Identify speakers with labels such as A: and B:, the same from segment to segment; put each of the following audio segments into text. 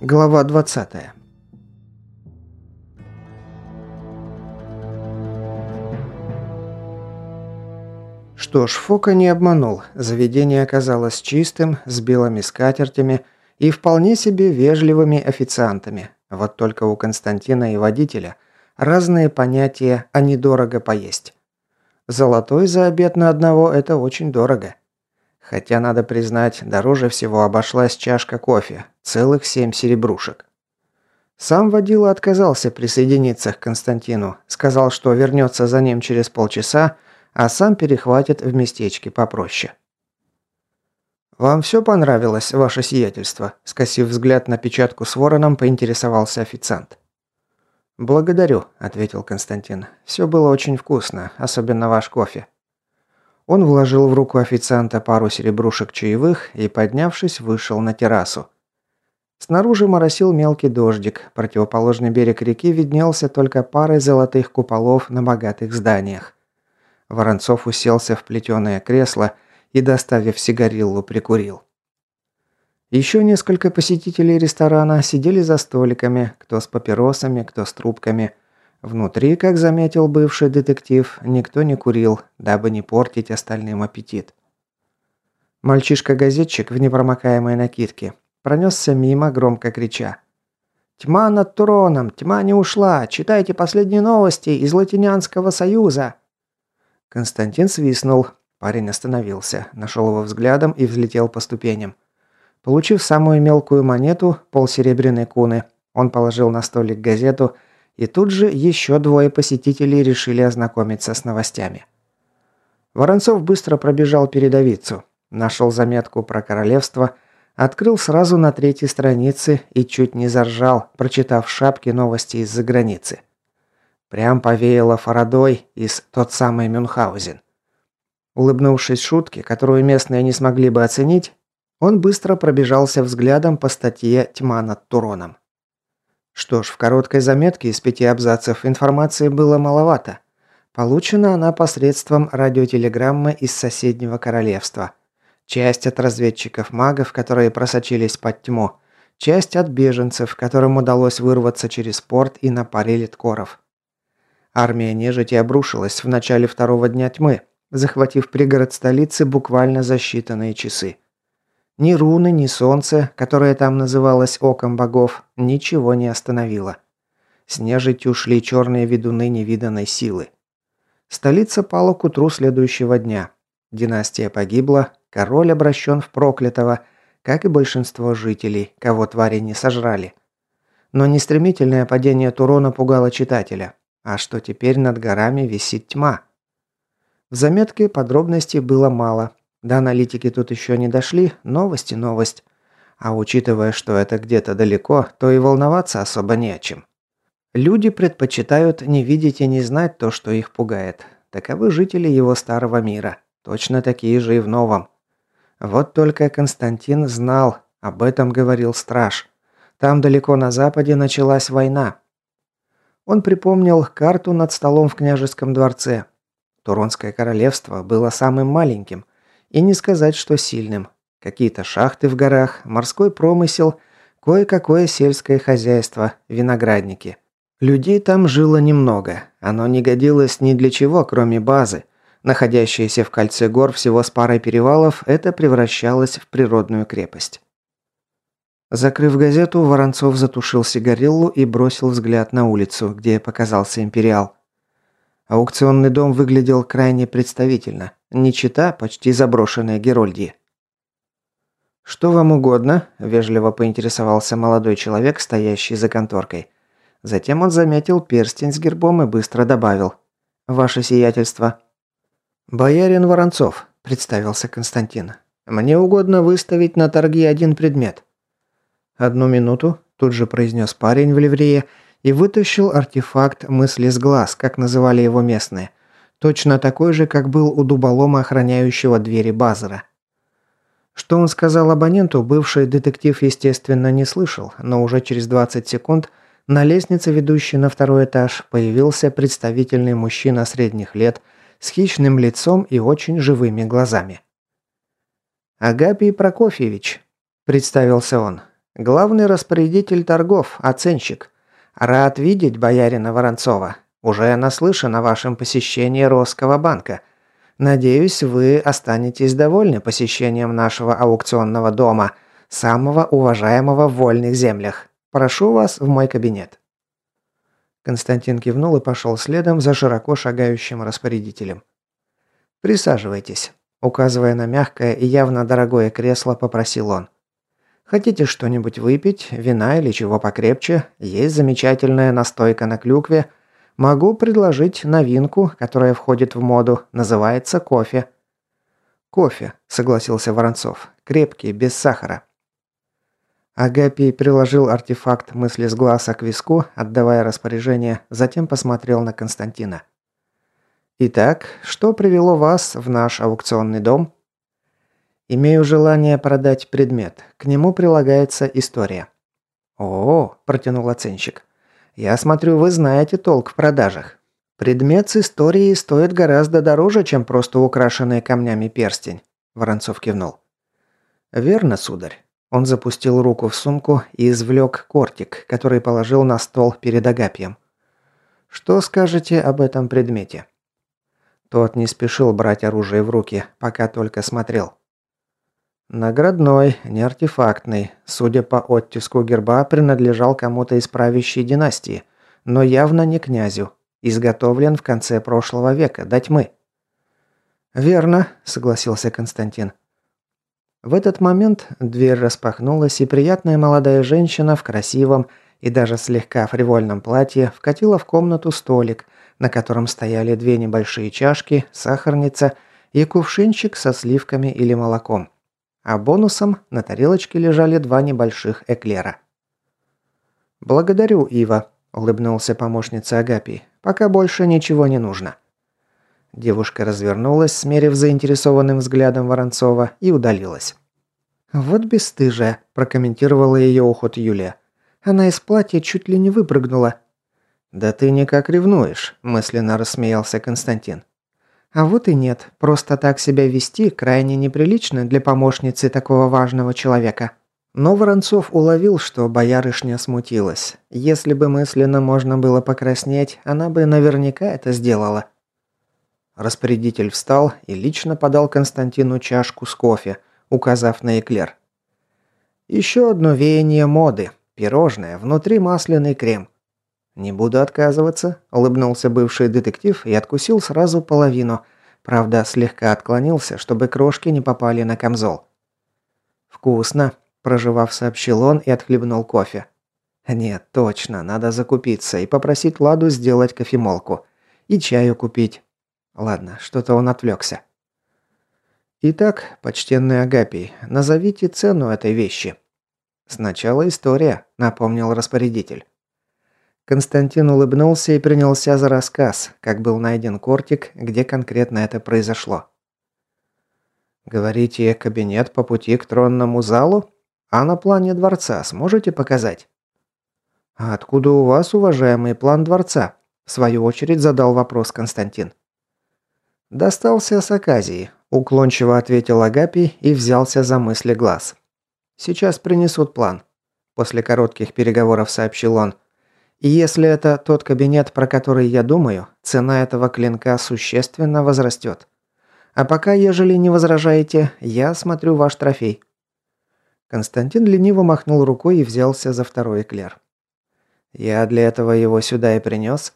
A: Глава 20. Что ж, Фока не обманул. Заведение оказалось чистым, с белыми скатертями и вполне себе вежливыми официантами. Вот только у Константина и водителя разные понятия о недорого поесть. Золотой за обед на одного – это очень дорого. Хотя, надо признать, дороже всего обошлась чашка кофе – целых семь серебрушек. Сам водила отказался присоединиться к Константину, сказал, что вернется за ним через полчаса, а сам перехватит в местечке попроще. «Вам все понравилось, ваше сиятельство?» – скосив взгляд на печатку с вороном, поинтересовался официант. «Благодарю», – ответил Константин. «Все было очень вкусно, особенно ваш кофе». Он вложил в руку официанта пару серебрушек чаевых и, поднявшись, вышел на террасу. Снаружи моросил мелкий дождик, противоположный берег реки виднелся только парой золотых куполов на богатых зданиях. Воронцов уселся в плетеное кресло – и, доставив сигариллу, прикурил. Еще несколько посетителей ресторана сидели за столиками, кто с папиросами, кто с трубками. Внутри, как заметил бывший детектив, никто не курил, дабы не портить остальным аппетит. Мальчишка-газетчик в непромокаемой накидке пронесся мимо, громко крича. «Тьма над Туроном! Тьма не ушла! Читайте последние новости из Латинянского союза!» Константин свистнул, Парень остановился, нашел его взглядом и взлетел по ступеням. Получив самую мелкую монету, полсеребряной куны, он положил на столик газету, и тут же еще двое посетителей решили ознакомиться с новостями. Воронцов быстро пробежал передовицу, нашел заметку про королевство, открыл сразу на третьей странице и чуть не заржал, прочитав в шапке новости из-за границы. Прям повеяло Фарадой из тот самый Мюнхгаузен. Улыбнувшись шутке, которую местные не смогли бы оценить, он быстро пробежался взглядом по статье «Тьма над Туроном». Что ж, в короткой заметке из пяти абзацев информации было маловато. Получена она посредством радиотелеграммы из соседнего королевства. Часть от разведчиков-магов, которые просочились под тьму. Часть от беженцев, которым удалось вырваться через порт и напали литкоров. Армия нежити обрушилась в начале второго дня тьмы, захватив пригород столицы буквально за считанные часы. Ни руны, ни солнце, которое там называлось Оком Богов, ничего не остановило. С нежитью шли черные ведуны невиданной силы. Столица пала к утру следующего дня. Династия погибла, король обращен в проклятого, как и большинство жителей, кого твари не сожрали. Но нестремительное падение Турона пугало читателя. А что теперь над горами висит тьма? В заметке подробностей было мало. До аналитики тут еще не дошли, новости новость. А учитывая, что это где-то далеко, то и волноваться особо не о чем. Люди предпочитают не видеть и не знать то, что их пугает. Таковы жители его старого мира. Точно такие же и в новом. Вот только Константин знал, об этом говорил страж. Там далеко на западе началась война. Он припомнил карту над столом в княжеском дворце, Туронское королевство было самым маленьким, и не сказать, что сильным. Какие-то шахты в горах, морской промысел, кое-какое сельское хозяйство, виноградники. Людей там жило немного. Оно не годилось ни для чего, кроме базы. Находящаяся в кольце гор всего с парой перевалов, это превращалось в природную крепость. Закрыв газету, Воронцов затушил сигариллу и бросил взгляд на улицу, где показался Империал. Аукционный дом выглядел крайне представительно. Не чита почти заброшенная Герольдии. «Что вам угодно?» – вежливо поинтересовался молодой человек, стоящий за конторкой. Затем он заметил перстень с гербом и быстро добавил. «Ваше сиятельство». «Боярин Воронцов», – представился Константин. «Мне угодно выставить на торги один предмет». «Одну минуту», – тут же произнес парень в ливрее – и вытащил артефакт мысли с глаз, как называли его местные. Точно такой же, как был у дуболома, охраняющего двери Базара. Что он сказал абоненту, бывший детектив, естественно, не слышал, но уже через 20 секунд На лестнице, ведущей на второй этаж, появился представительный мужчина средних лет с хищным лицом и очень живыми глазами. «Агапий Прокофьевич», – представился он, – «главный распорядитель торгов, оценщик. Рад видеть боярина Воронцова. Уже наслышан о вашем посещении Росского банка. Надеюсь, вы останетесь довольны посещением нашего аукционного дома, самого уважаемого в вольных землях. Прошу вас в мой кабинет». Константин кивнул и пошел следом за широко шагающим распорядителем. «Присаживайтесь», – указывая на мягкое и явно дорогое кресло, попросил он. «Хотите что-нибудь выпить, вина или чего покрепче? Есть замечательная настойка на клюкве. Могу предложить новинку, которая входит в моду, называется кофе». «Кофе», – согласился Воронцов. «Крепкий, без сахара». Агапий приложил артефакт мысли с глаза к виску, отдавая распоряжение, затем посмотрел на Константина. «Итак, что привело вас в наш аукционный дом?» «Имею желание продать предмет. К нему прилагается история». «О, – протянул оценщик. «Я смотрю, вы знаете толк в продажах. Предмет с историей стоит гораздо дороже, чем просто украшенный камнями перстень», – Воронцов кивнул. «Верно, сударь. Он запустил руку в сумку и извлек кортик, который положил на стол перед Агапием. «Что скажете об этом предмете?» Тот не спешил брать оружие в руки, пока только смотрел. Наградной, не артефактный. Судя по оттиску герба, принадлежал кому-то из правящей династии, но явно не князю. Изготовлен в конце прошлого века, до тьмы. «Верно», — согласился Константин. В этот момент дверь распахнулась, и приятная молодая женщина в красивом и даже слегка фривольном платье вкатила в комнату столик, на котором стояли две небольшие чашки, сахарница и кувшинчик со сливками или молоком. А бонусом на тарелочке лежали два небольших эклера. «Благодарю, Ива», – улыбнулся помощница Агапий. «Пока больше ничего не нужно». Девушка развернулась, смерив заинтересованным взглядом Воронцова, и удалилась. «Вот бесстыжая», – прокомментировала ее уход Юлия. «Она из платья чуть ли не выпрыгнула». «Да ты никак ревнуешь», – мысленно рассмеялся Константин. «А вот и нет. Просто так себя вести крайне неприлично для помощницы такого важного человека». Но Воронцов уловил, что боярышня смутилась. Если бы мысленно можно было покраснеть, она бы наверняка это сделала. Распорядитель встал и лично подал Константину чашку с кофе, указав на эклер. «Еще одно веяние моды. Пирожное, внутри масляный крем». «Не буду отказываться», – улыбнулся бывший детектив и откусил сразу половину. Правда, слегка отклонился, чтобы крошки не попали на камзол. «Вкусно», – проживав, сообщил он и отхлебнул кофе. «Нет, точно, надо закупиться и попросить Ладу сделать кофемолку. И чаю купить. Ладно, что-то он отвлекся. Итак, почтенный Агапий, назовите цену этой вещи. Сначала история, напомнил распорядитель. Константин улыбнулся и принялся за рассказ, как был найден кортик, где конкретно это произошло. Говорите, кабинет по пути к тронному залу? А на плане дворца сможете показать? А откуда у вас, уважаемый, план дворца? В свою очередь задал вопрос Константин. «Достался с Аказии», – уклончиво ответил Агапий и взялся за мысли глаз. «Сейчас принесут план», – после коротких переговоров сообщил он. «И если это тот кабинет, про который я думаю, цена этого клинка существенно возрастет. А пока, ежели не возражаете, я смотрю ваш трофей». Константин лениво махнул рукой и взялся за второй эклер. «Я для этого его сюда и принес»,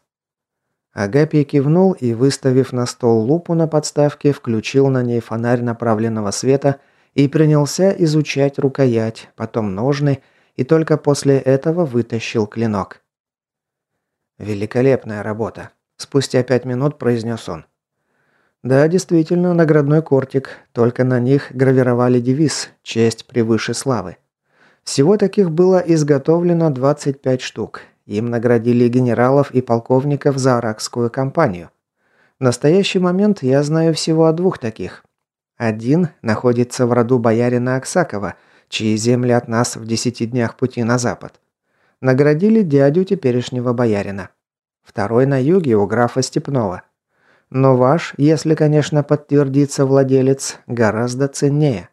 A: Агапий кивнул и, выставив на стол лупу на подставке, включил на ней фонарь направленного света и принялся изучать рукоять, потом ножны и только после этого вытащил клинок. «Великолепная работа», – спустя пять минут произнес он. Да, действительно, наградной кортик, только на них гравировали девиз «Честь превыше славы». Всего таких было изготовлено 25 штук, им наградили генералов и полковников за аракскую кампанию. В настоящий момент я знаю всего о двух таких. Один находится в роду боярина Аксакова, чьи земли от нас в десяти днях пути на запад. Наградили дядю теперешнего боярина. Второй на юге у графа Степнова. Но ваш, если, конечно, подтвердится владелец, гораздо ценнее.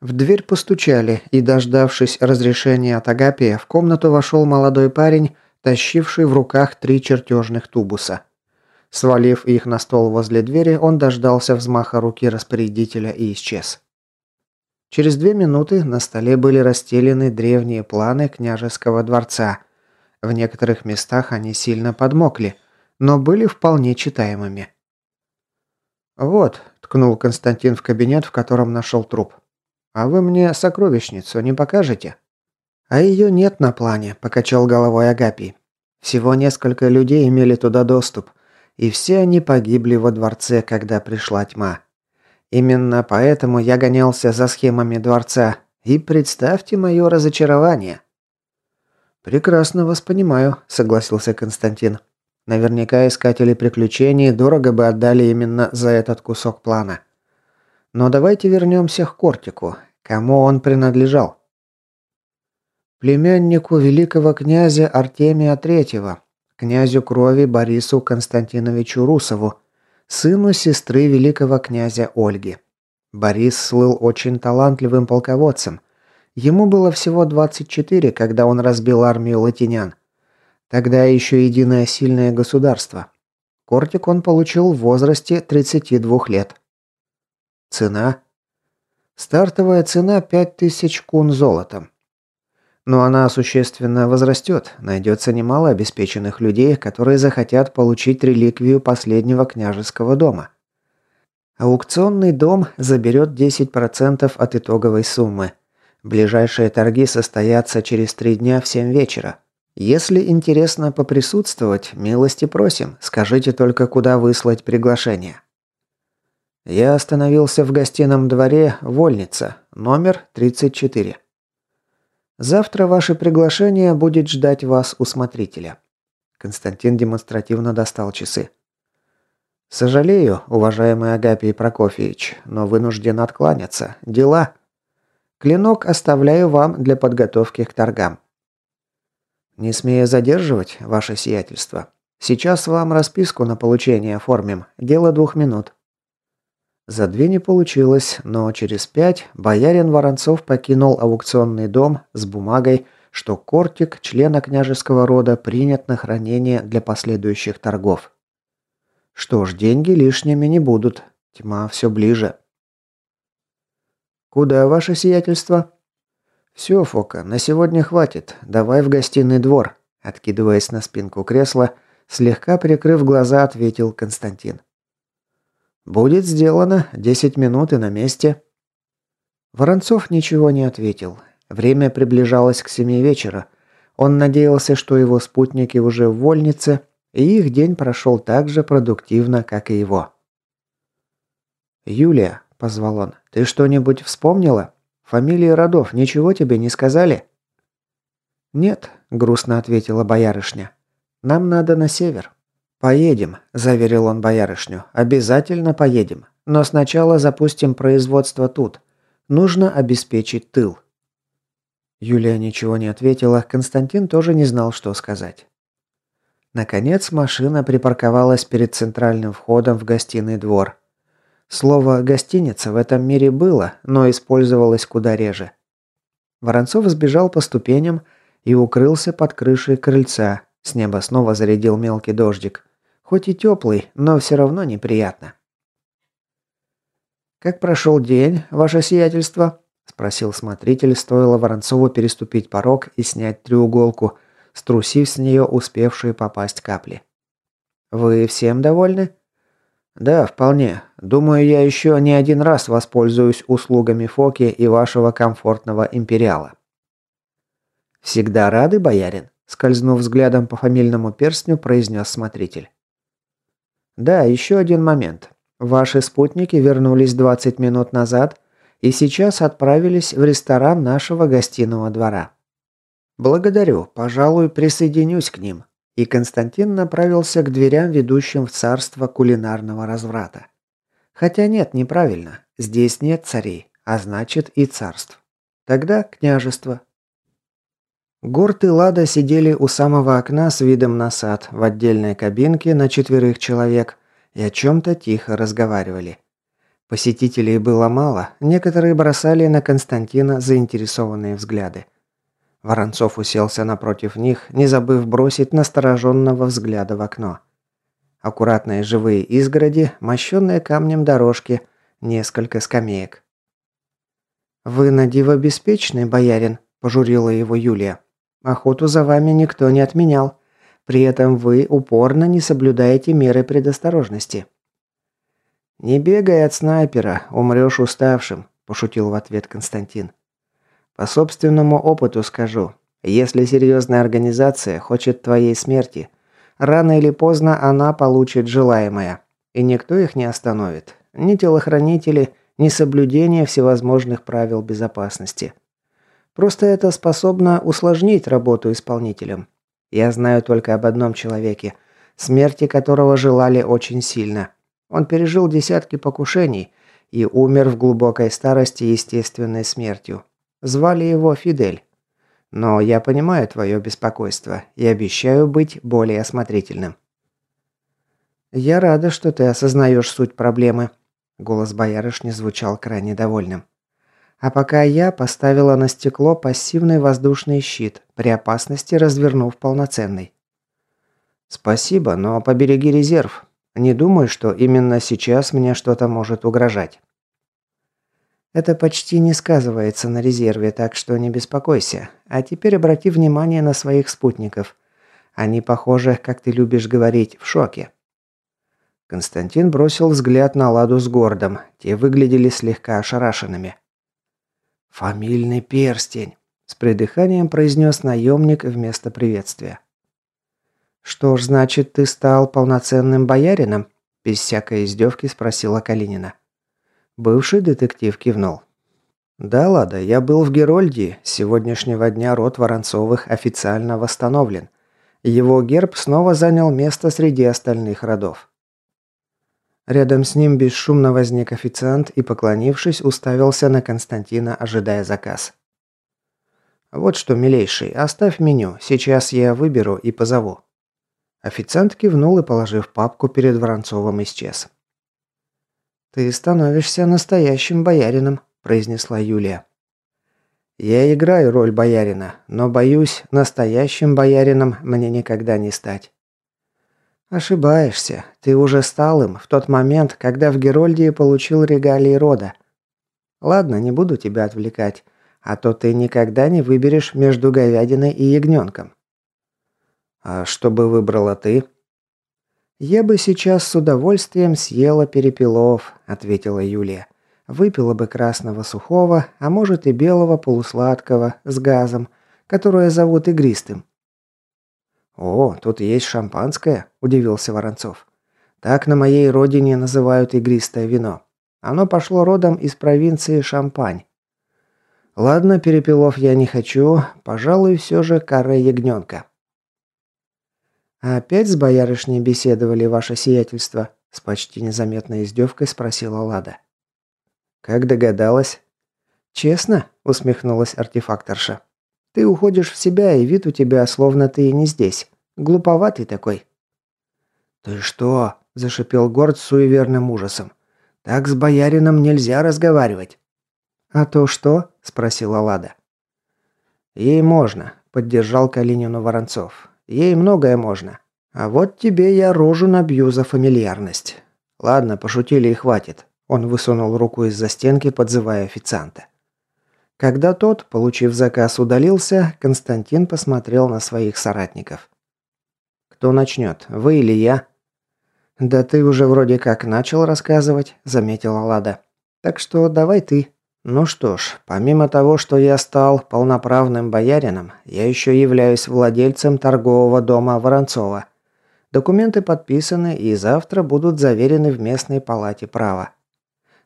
A: В дверь постучали, и, дождавшись разрешения от Агапия, в комнату вошел молодой парень, тащивший в руках три чертежных тубуса. Свалив их на стол возле двери, он дождался взмаха руки распорядителя и исчез. Через две минуты на столе были расстелены древние планы княжеского дворца. В некоторых местах они сильно подмокли, но были вполне читаемыми. «Вот», – ткнул Константин в кабинет, в котором нашел труп. «А вы мне сокровищницу не покажете?» «А ее нет на плане», – покачал головой Агапий. «Всего несколько людей имели туда доступ, и все они погибли во дворце, когда пришла тьма. Именно поэтому я гонялся за схемами дворца, и представьте мое разочарование». «Прекрасно вас понимаю», – согласился Константин. «Наверняка искатели приключений дорого бы отдали именно за этот кусок плана. Но давайте вернемся к Кортику. Кому он принадлежал?» племяннику великого князя Артемия III, князю крови Борису Константиновичу Русову, сыну сестры великого князя Ольги. Борис слыл очень талантливым полководцем. Ему было всего 24, когда он разбил армию латинян. Тогда еще единое сильное государство. Кортик он получил в возрасте 32 лет. Цена? Стартовая цена 5000 кун золотом. Но она существенно возрастет, найдется немало обеспеченных людей, которые захотят получить реликвию последнего княжеского дома. Аукционный дом заберет 10% от итоговой суммы. Ближайшие торги состоятся через три дня в 7 вечера. Если интересно поприсутствовать, милости просим, скажите только, куда выслать приглашение. Я остановился в гостином дворе Вольница, номер 34. Завтра ваше приглашение будет ждать вас у смотрителя. Константин демонстративно достал часы. Сожалею, уважаемый Агапий Прокофьевич, но вынужден откланяться. Дела. Клинок оставляю вам для подготовки к торгам. Не смею задерживать, ваше сиятельство. Сейчас вам расписку на получение оформим. Дело двух минут. За две не получилось, но через пять боярин Воронцов покинул аукционный дом с бумагой, что Кортик, члена княжеского рода, принят на хранение для последующих торгов. Что ж, деньги лишними не будут. Тьма все ближе. «Куда ваше сиятельство?» «Все, Фока, на сегодня хватит. Давай в гостиный двор», откидываясь на спинку кресла, слегка прикрыв глаза, ответил Константин. «Будет сделано. Десять минут и на месте». Воронцов ничего не ответил. Время приближалось к семи вечера. Он надеялся, что его спутники уже в вольнице, и их день прошел так же продуктивно, как и его. «Юлия», – позвал он, – «ты что-нибудь вспомнила? Фамилии родов ничего тебе не сказали?» «Нет», – грустно ответила боярышня. «Нам надо на север». «Поедем», – заверил он боярышню. «Обязательно поедем. Но сначала запустим производство тут. Нужно обеспечить тыл». Юлия ничего не ответила, Константин тоже не знал, что сказать. Наконец машина припарковалась перед центральным входом в гостиный двор. Слово «гостиница» в этом мире было, но использовалось куда реже. Воронцов сбежал по ступеням и укрылся под крышей крыльца. С неба снова зарядил мелкий дождик. Хоть и теплый, но все равно неприятно. «Как прошел день, ваше сиятельство?» – спросил смотритель, стоило Воронцову переступить порог и снять треуголку, струсив с нее успевшие попасть капли. «Вы всем довольны?» «Да, вполне. Думаю, я еще не один раз воспользуюсь услугами Фоки и вашего комфортного империала». «Всегда рады, боярин?» – скользнув взглядом по фамильному перстню, произнес смотритель. Да, еще один момент. Ваши спутники вернулись 20 минут назад и сейчас отправились в ресторан нашего гостиного двора. Благодарю, пожалуй, присоединюсь к ним. И Константин направился к дверям, ведущим в царство кулинарного разврата. Хотя нет, неправильно. Здесь нет царей, а значит и царств. Тогда княжество. Горд и Лада сидели у самого окна с видом на сад в отдельной кабинке на четверых человек и о чем-то тихо разговаривали. Посетителей было мало, некоторые бросали на Константина заинтересованные взгляды. Воронцов уселся напротив них, не забыв бросить настороженного взгляда в окно. Аккуратные живые изгороди, мощенные камнем дорожки, несколько скамеек. «Вы на диво беспечный, боярин», – пожурила его Юлия. «Охоту за вами никто не отменял. При этом вы упорно не соблюдаете меры предосторожности». «Не бегай от снайпера, умрешь уставшим», – пошутил в ответ Константин. «По собственному опыту скажу. Если серьезная организация хочет твоей смерти, рано или поздно она получит желаемое. И никто их не остановит. Ни телохранители, ни соблюдение всевозможных правил безопасности. Просто это способно усложнить работу исполнителям. Я знаю только об одном человеке, смерти которого желали очень сильно. Он пережил десятки покушений и умер в глубокой старости естественной смертью. Звали его Фидель. Но я понимаю твое беспокойство и обещаю быть более осмотрительным. Я рада, что ты осознаешь суть проблемы, Голос боярышни звучал крайне довольным. А пока я поставила на стекло пассивный воздушный щит, при опасности развернув полноценный. «Спасибо, но побереги резерв. Не думаю, что именно сейчас мне что-то может угрожать». Это почти не сказывается на резерве, так что не беспокойся. А теперь обрати внимание на своих спутников. Они, похоже, как ты любишь говорить, в шоке. Константин бросил взгляд на Ладу с Гордом. Те выглядели слегка ошарашенными. «Фамильный перстень», – с придыханием произнес наемник вместо приветствия. «Что ж, значит, ты стал полноценным боярином?» – без всякой издевки спросила Калинина. Бывший детектив кивнул. «Да, Лада, я был в Герольдии. С сегодняшнего дня род Воронцовых официально восстановлен. Его герб снова занял место среди остальных родов. Рядом с ним бесшумно возник официант и, поклонившись, уставился на Константина, ожидая заказ. «Вот что, милейший, оставь меню, сейчас я выберу и позову». Официант кивнул и, положив папку перед Воронцовым, исчез. «Ты становишься настоящим боярином», – произнесла Юлия. «Я играю роль боярина, но, боюсь, настоящим боярином мне никогда не стать. «Ошибаешься. Ты уже стал им в тот момент, когда в Герольдии получил регалии рода. Ладно, не буду тебя отвлекать, а то ты никогда не выберешь между говядиной и ягненком». «А что бы выбрала ты?» «Я бы сейчас с удовольствием съела перепелов», — ответила Юлия. «Выпила бы красного сухого, а может и белого полусладкого, с газом, которое зовут игристым. «О, тут есть шампанское?» – удивился Воронцов. «Так на моей родине называют игристое вино. Оно пошло родом из провинции Шампань. Ладно, перепелов я не хочу, пожалуй, все же каре ягненка». «Опять с боярышней беседовали, ваше сиятельство?» – с почти незаметной издевкой спросила Лада. «Как догадалась?» «Честно?» – усмехнулась артефакторша. Ты уходишь в себя, и вид у тебя, словно ты и не здесь. Глуповатый такой». «Ты что?» – зашипел Горд с суеверным ужасом. «Так с боярином нельзя разговаривать». «А то что?» – спросила Лада. «Ей можно», – поддержал Калинину Воронцов. «Ей многое можно. А вот тебе я рожу набью за фамильярность. Ладно, пошутили и хватит». Он высунул руку из-за стенки, подзывая официанта. Когда тот, получив заказ, удалился, Константин посмотрел на своих соратников. «Кто начнет, вы или я?» «Да ты уже вроде как начал рассказывать», – заметила Лада. «Так что давай ты». «Ну что ж, помимо того, что я стал полноправным боярином, я еще являюсь владельцем торгового дома Воронцова. Документы подписаны и завтра будут заверены в местной палате права.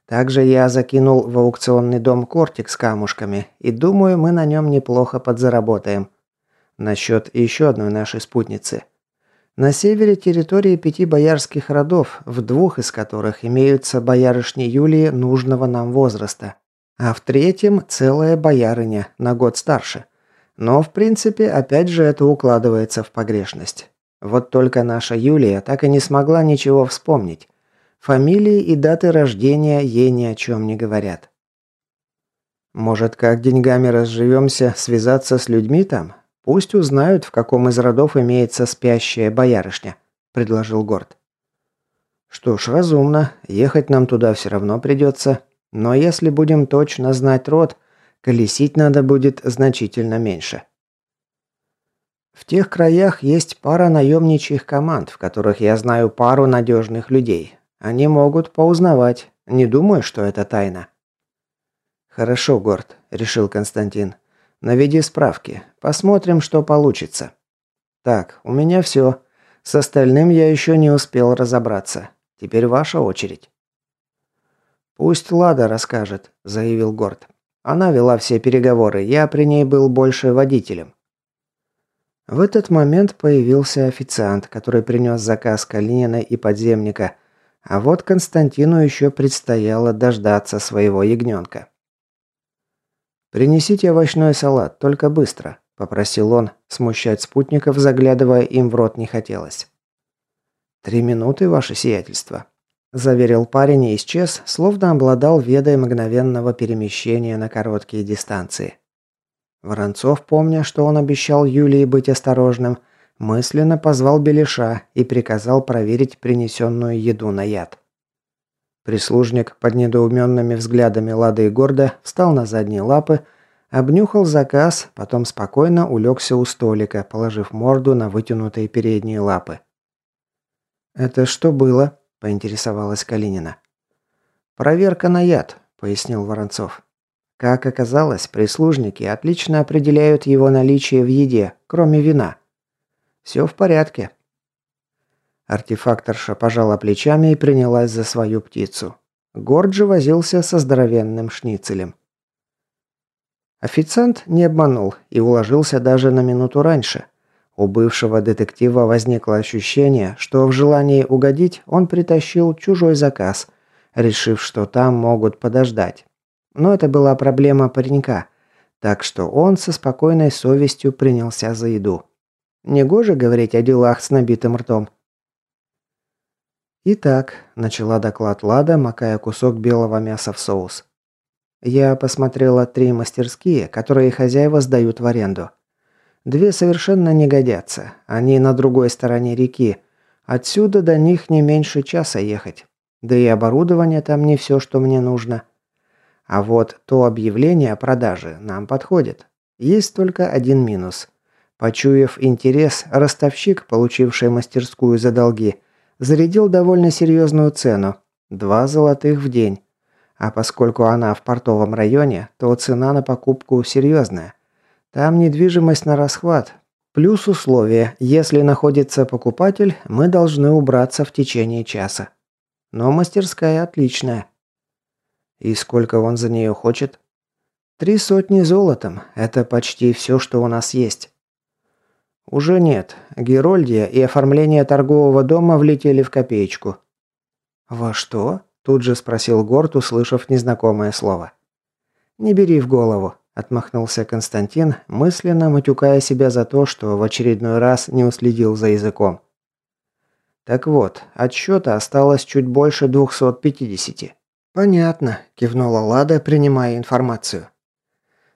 A: Также я закинул в аукционный дом кортик с камушками, и думаю, мы на нем неплохо подзаработаем. Насчет еще одной нашей спутницы. На севере территории пяти боярских родов, в двух из которых имеются боярышни Юлии нужного нам возраста. А в третьем целая боярыня, на год старше. Но, в принципе, опять же это укладывается в погрешность. Вот только наша Юлия так и не смогла ничего вспомнить. Фамилии и даты рождения ей ни о чем не говорят. Может, как деньгами разживемся, связаться с людьми там? Пусть узнают, в каком из родов имеется спящая боярышня», – предложил Горд. «Что ж, разумно. Ехать нам туда все равно придется. Но если будем точно знать род, колесить надо будет значительно меньше». В тех краях есть пара наемничьих команд, в которых я знаю пару надежных людей. Они могут поузнавать. Не думаю, что это тайна. Хорошо, Горд, решил Константин. Наведи справки. Посмотрим, что получится. Так, у меня все. С остальным я еще не успел разобраться. Теперь ваша очередь. Пусть Лада расскажет, заявил Горд. Она вела все переговоры, я при ней был больше водителем. В этот момент появился официант, который принес заказ Калинина и подземника, а вот Константину еще предстояло дождаться своего ягненка. «Принесите овощной салат, только быстро», – попросил он. Смущать спутников, заглядывая им в рот, не хотелось. «Три минуты, ваше сиятельство», – заверил парень и исчез, словно обладал ведой мгновенного перемещения на короткие дистанции. Воронцов, помня, что он обещал Юлии быть осторожным, мысленно позвал Белиша и приказал проверить принесенную еду на яд. Прислужник под недоуменными взглядами Лады и Горда встал на задние лапы, обнюхал заказ, потом спокойно улегся у столика, положив морду на вытянутые передние лапы. «Это что было?» – поинтересовалась Калинина. «Проверка на яд», – пояснил Воронцов. Как оказалось, прислужники отлично определяют его наличие в еде, кроме вина. Все в порядке. Артефакторша пожала плечами и принялась за свою птицу. Горджи возился со здоровенным шницелем. Официант не обманул и уложился даже на минуту раньше. У бывшего детектива возникло ощущение, что в желании угодить он притащил чужой заказ, решив, что там могут подождать. Но это была проблема паренька, так что он со спокойной совестью принялся за еду. Негоже говорить о делах с набитым ртом. «Итак», – начала доклад Лада, макая кусок белого мяса в соус. «Я посмотрела три мастерские, которые хозяева сдают в аренду. Две совершенно не годятся. Они на другой стороне реки. Отсюда до них не меньше часа ехать. Да и оборудование там не все, что мне нужно. А вот то объявление о продаже нам подходит. Есть только один минус. Почуяв интерес, ростовщик, получивший мастерскую за долги, зарядил довольно серьезную цену – два золотых в день. А поскольку она в портовом районе, то цена на покупку серьезная. Там недвижимость на расхват. Плюс условие, если находится покупатель, мы должны убраться в течение часа. Но мастерская отличная. И сколько он за нее хочет? Три сотни золотом. Это почти все, что у нас есть. «Уже нет. Герольдия и оформление торгового дома влетели в копеечку». «Во что?» – тут же спросил Горд, услышав незнакомое слово. «Не бери в голову», – отмахнулся Константин, мысленно матюкая себя за то, что в очередной раз не уследил за языком. «Так вот, от счета осталось чуть больше 250». «Понятно», – кивнула Лада, принимая информацию.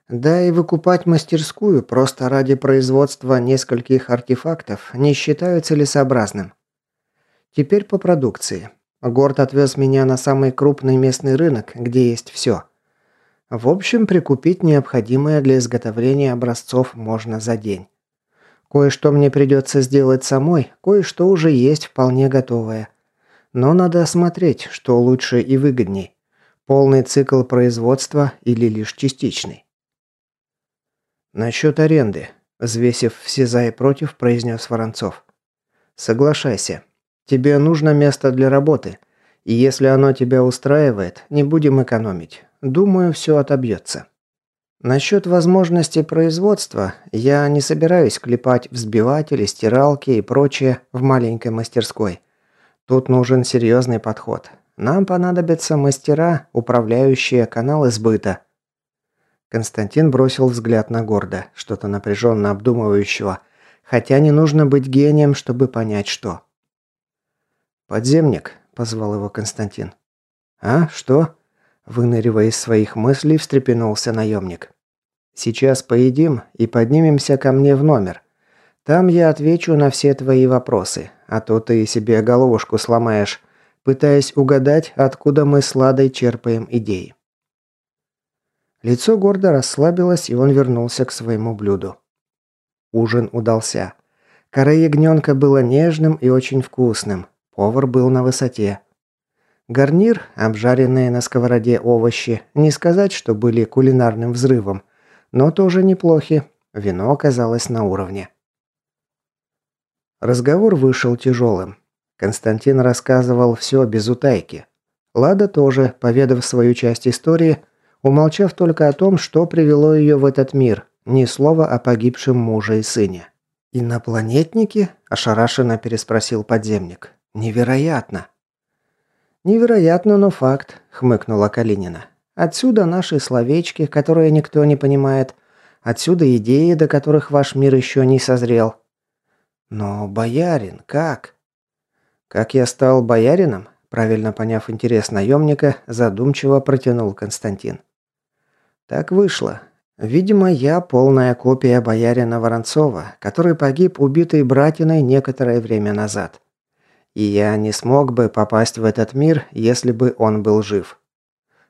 A: Да и выкупать мастерскую просто ради производства нескольких артефактов не считаю целесообразным. Теперь по продукции. Горд отвез меня на самый крупный местный рынок, где есть все. В общем, прикупить необходимое для изготовления образцов можно за день. Кое-что мне придется сделать самой, кое-что уже есть вполне готовое. Но надо осмотреть, что лучше и выгодней. Полный цикл производства или лишь частичный. «Насчет аренды», – взвесив все за и против, произнес Воронцов. «Соглашайся. Тебе нужно место для работы. И если оно тебя устраивает, не будем экономить. Думаю, все отобьется». Насчет возможности производства, я не собираюсь клепать взбиватели, стиралки и прочее в маленькой мастерской. Тут нужен серьезный подход. Нам понадобятся мастера, управляющие каналы сбыта. Константин бросил взгляд на Горда, что-то напряженно обдумывающего, хотя не нужно быть гением, чтобы понять, что. «Подземник», – позвал его Константин. «А, что?» – выныривая из своих мыслей, встрепенулся наемник. «Сейчас поедим и поднимемся ко мне в номер. Там я отвечу на все твои вопросы, а то ты себе головушку сломаешь, пытаясь угадать, откуда мы с Ладой черпаем идеи». Лицо гордо расслабилось, и он вернулся к своему блюду. Ужин удался. Кора ягненка было нежным и очень вкусным. Повар был на высоте. Гарнир, обжаренные на сковороде овощи, не сказать, что были кулинарным взрывом, но тоже неплохи. Вино оказалось на уровне. Разговор вышел тяжелым. Константин рассказывал все без утайки. Лада тоже, поведав свою часть истории, умолчав только о том, что привело ее в этот мир, ни слова о погибшем муже и сыне. «Инопланетники?» – ошарашенно переспросил подземник. «Невероятно!» «Невероятно, но факт», – хмыкнула Калинина. «Отсюда наши словечки, которые никто не понимает. Отсюда идеи, до которых ваш мир еще не созрел». «Но, боярин, как?» «Как я стал боярином?» Правильно поняв интерес наемника, задумчиво протянул Константин. Так вышло. Видимо, я полная копия боярина Воронцова, который погиб убитый братиной некоторое время назад. И я не смог бы попасть в этот мир, если бы он был жив.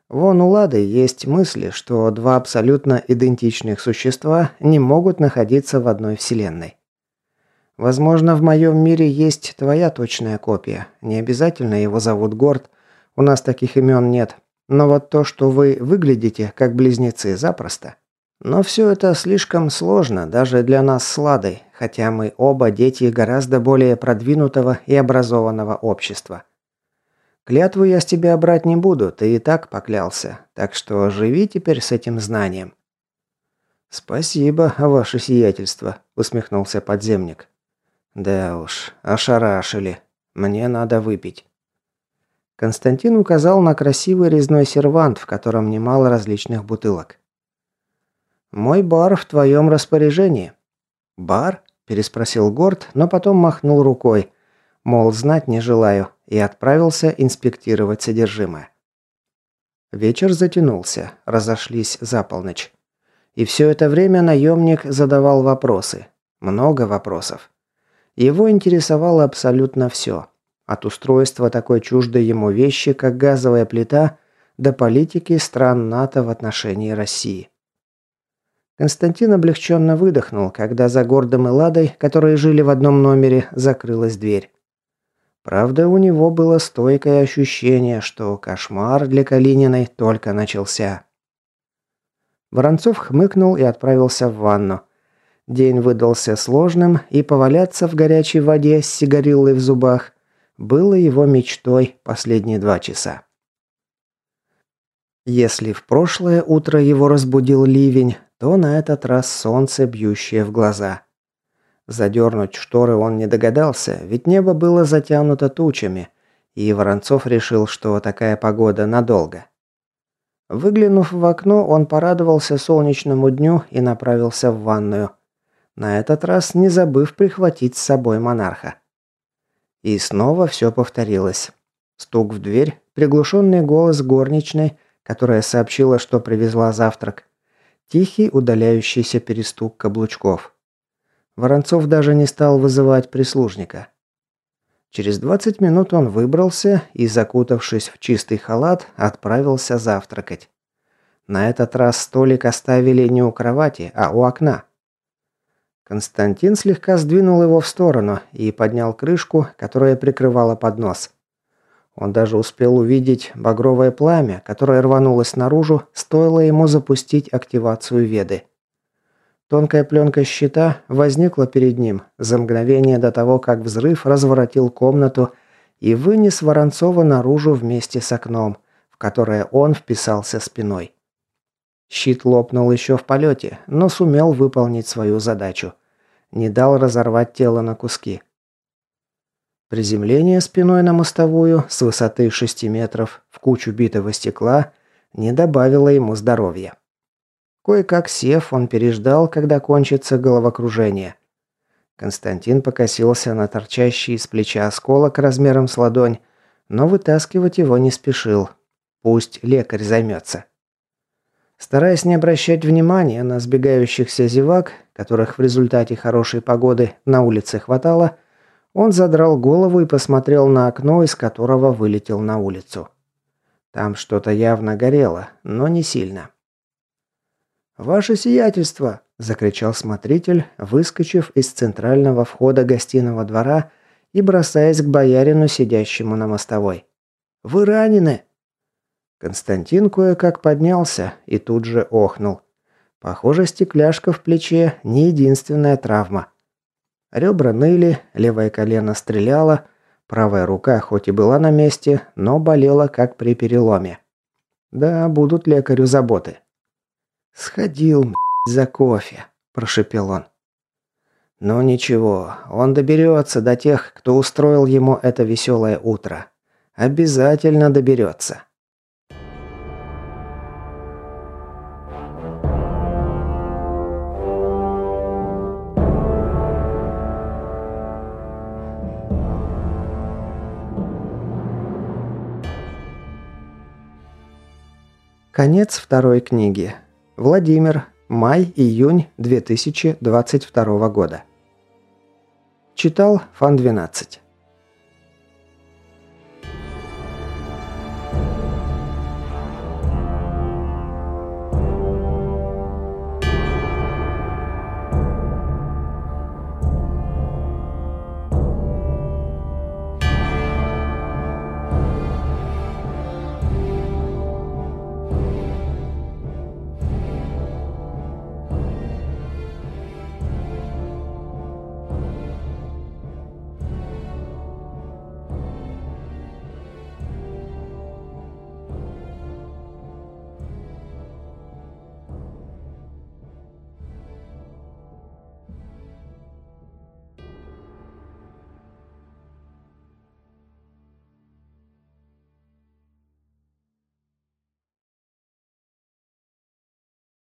A: Вон у Лады есть мысли, что два абсолютно идентичных существа не могут находиться в одной вселенной. Возможно, в моем мире есть твоя точная копия. Не обязательно его зовут Горд. У нас таких имен нет. Но вот то, что вы выглядите как близнецы, запросто. Но все это слишком сложно даже для нас с Ладой, хотя мы оба дети гораздо более продвинутого и образованного общества. Клятву я с тебя брать не буду, ты и так поклялся, так что живи теперь с этим знанием. Спасибо, ваше сиятельство, усмехнулся подземник. Да уж, ошарашили. Мне надо выпить. Константин указал на красивый резной сервант, в котором немало различных бутылок. «Мой бар в твоем распоряжении». «Бар?» – переспросил Горд, но потом махнул рукой, мол, знать не желаю, и отправился инспектировать содержимое. Вечер затянулся, разошлись за полночь. И все это время наемник задавал вопросы. Много вопросов. Его интересовало абсолютно все. От устройства такой чуждой ему вещи, как газовая плита, до политики стран НАТО в отношении России. Константин облегченно выдохнул, когда за Гордом и Ладой, которые жили в одном номере, закрылась дверь. Правда, у него было стойкое ощущение, что кошмар для Калининой только начался. Воронцов хмыкнул и отправился в ванну. День выдался сложным, и поваляться в горячей воде с сигариллой в зубах было его мечтой последние два часа. Если в прошлое утро его разбудил ливень, то на этот раз солнце, бьющее в глаза. Задернуть шторы он не догадался, ведь небо было затянуто тучами, и Воронцов решил, что такая погода надолго. Выглянув в окно, он порадовался солнечному дню и направился в ванную. На этот раз не забыв прихватить с собой монарха. И снова все повторилось. Стук в дверь, приглушенный голос горничной, которая сообщила, что привезла завтрак. Тихий удаляющийся перестук каблучков. Воронцов даже не стал вызывать прислужника. Через 20 минут он выбрался и, закутавшись в чистый халат, отправился завтракать. На этот раз столик оставили не у кровати, а у окна. Константин слегка сдвинул его в сторону и поднял крышку, которая прикрывала поднос. Он даже успел увидеть багровое пламя, которое рванулось наружу, стоило ему запустить активацию веды. Тонкая пленка щита возникла перед ним за мгновение до того, как взрыв разворотил комнату и вынес Воронцова наружу вместе с окном, в которое он вписался спиной. Щит лопнул еще в полете, но сумел выполнить свою задачу не дал разорвать тело на куски. Приземление спиной на мостовую с высоты 6 метров в кучу битого стекла не добавило ему здоровья. Кое-как сев, он переждал, когда кончится головокружение. Константин покосился на торчащий из плеча осколок размером с ладонь, но вытаскивать его не спешил. Пусть лекарь займется. Стараясь не обращать внимания на сбегающихся зевак, которых в результате хорошей погоды на улице хватало, он задрал голову и посмотрел на окно, из которого вылетел на улицу. Там что-то явно горело, но не сильно. «Ваше сиятельство!» – закричал смотритель, выскочив из центрального входа гостиного двора и бросаясь к боярину, сидящему на мостовой. «Вы ранены!» Константин кое-как поднялся и тут же охнул. Похоже, стекляшка в плече – не единственная травма. Ребра ныли, левое колено стреляло, правая рука хоть и была на месте, но болела как при переломе. Да, будут лекарю заботы. «Сходил, за кофе», – прошепел он. «Ну ничего, он доберется до тех, кто устроил ему это веселое утро. Обязательно доберется». Конец второй книги. Владимир. Май-июнь 2022 года. Читал Фан 12.